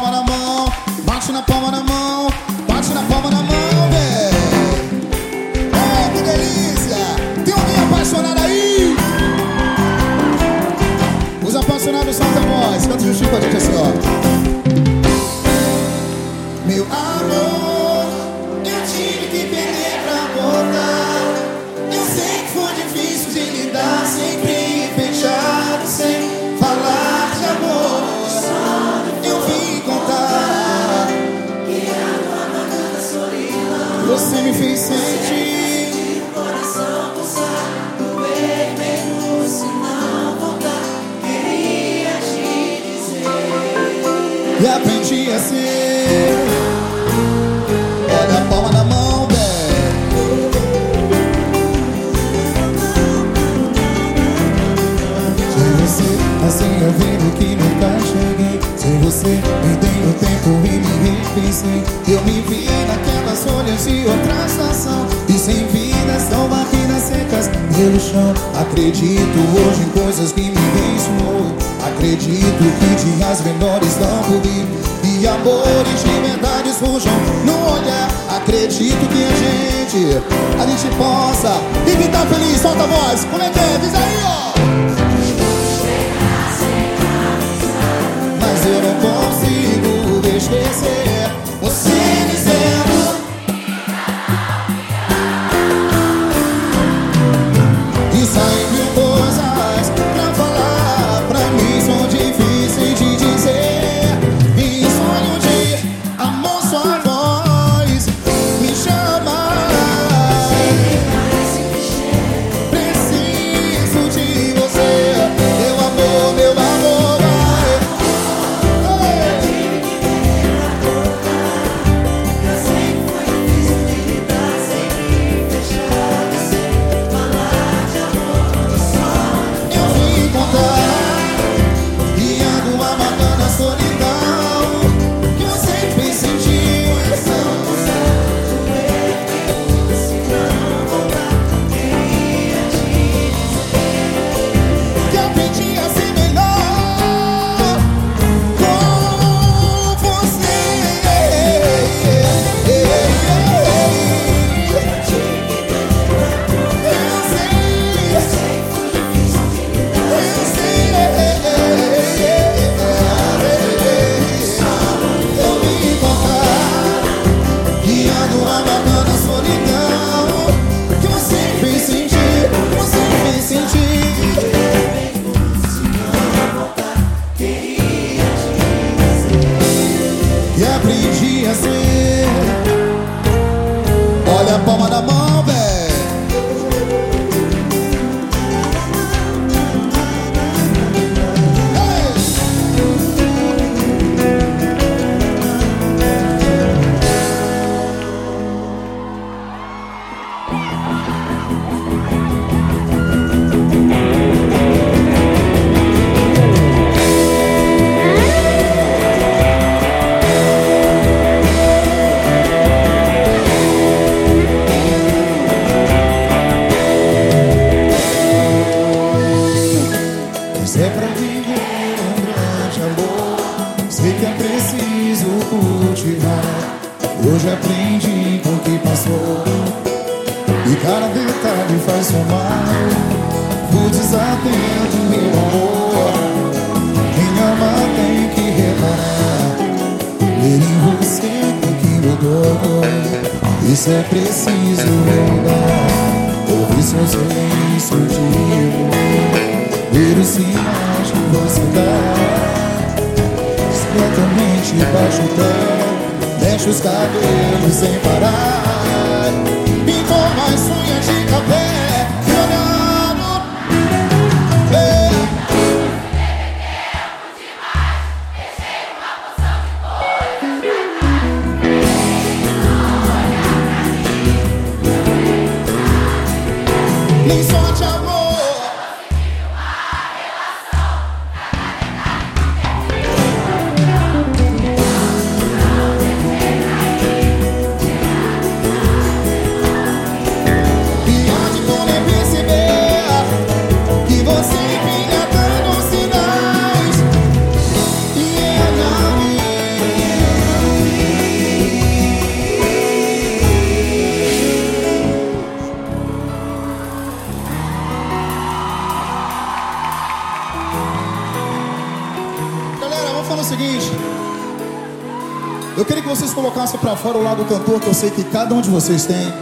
palma na mão, bate na palma na mão, bate na palma na mão, velho. Oh, que delícia! Tem alguém apaixonado aí? Os apaixonados soltam a voz. Canta juntinho com a gente assim, ó. Meu amor, E aprendi a ser. Olha a palma na mão, velho. Sem você, assim eu vendo que nunca cheguei. Sem você, me dei o tempo e me repensei. Eu me vi naquelas folhas de outra estação. E sem vida são barrinas secas pelo chão. Acredito hoje em coisas que me ensinou. Acredito que dias menores estão por vir. E amores de verdade surjam no olhar. Acredito que a gente, a gente possa. E que tá feliz, solta a voz. Como é que é? Diz aí, ó. Hoje aprendi com o que passou. E cada detalhe faz somar. Fui desatento, meu amor. Quem ama tem que reparar. Ver em você o que mudou. Isso é preciso lembrar. Ouvir seu silêncio de Ver os sinais que você dá. Discretamente baixo o Mexe os cabelos sem parar. E com as unhas de café. Ei. Nem de amor vocês colocassem pra fora o lado cantor que eu sei que cada um de vocês tem.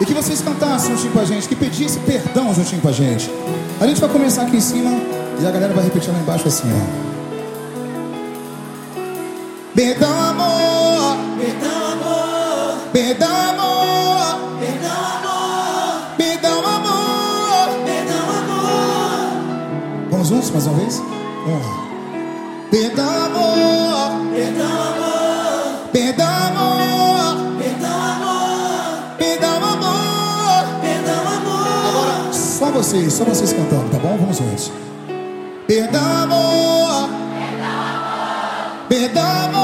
E que vocês cantassem juntinho com a gente, que pedisse perdão juntinho com a gente. A gente vai começar aqui em cima e a galera vai repetir lá embaixo assim, ó. Perdão, amor, Perdão, amor, perdão, amor, perdão, amor, perdão, amor. perdão, amor, Vamos juntos mais uma vez? Vamos lá. Perdão, amor, perdão, amor, perdão, amor, perdão, amor, perdão, amor. perdão, amor. Agora, só vocês, só vocês cantando, tá bom? Vamos juntos. Perdão, amor. Perdão, amor. Perdão, amor.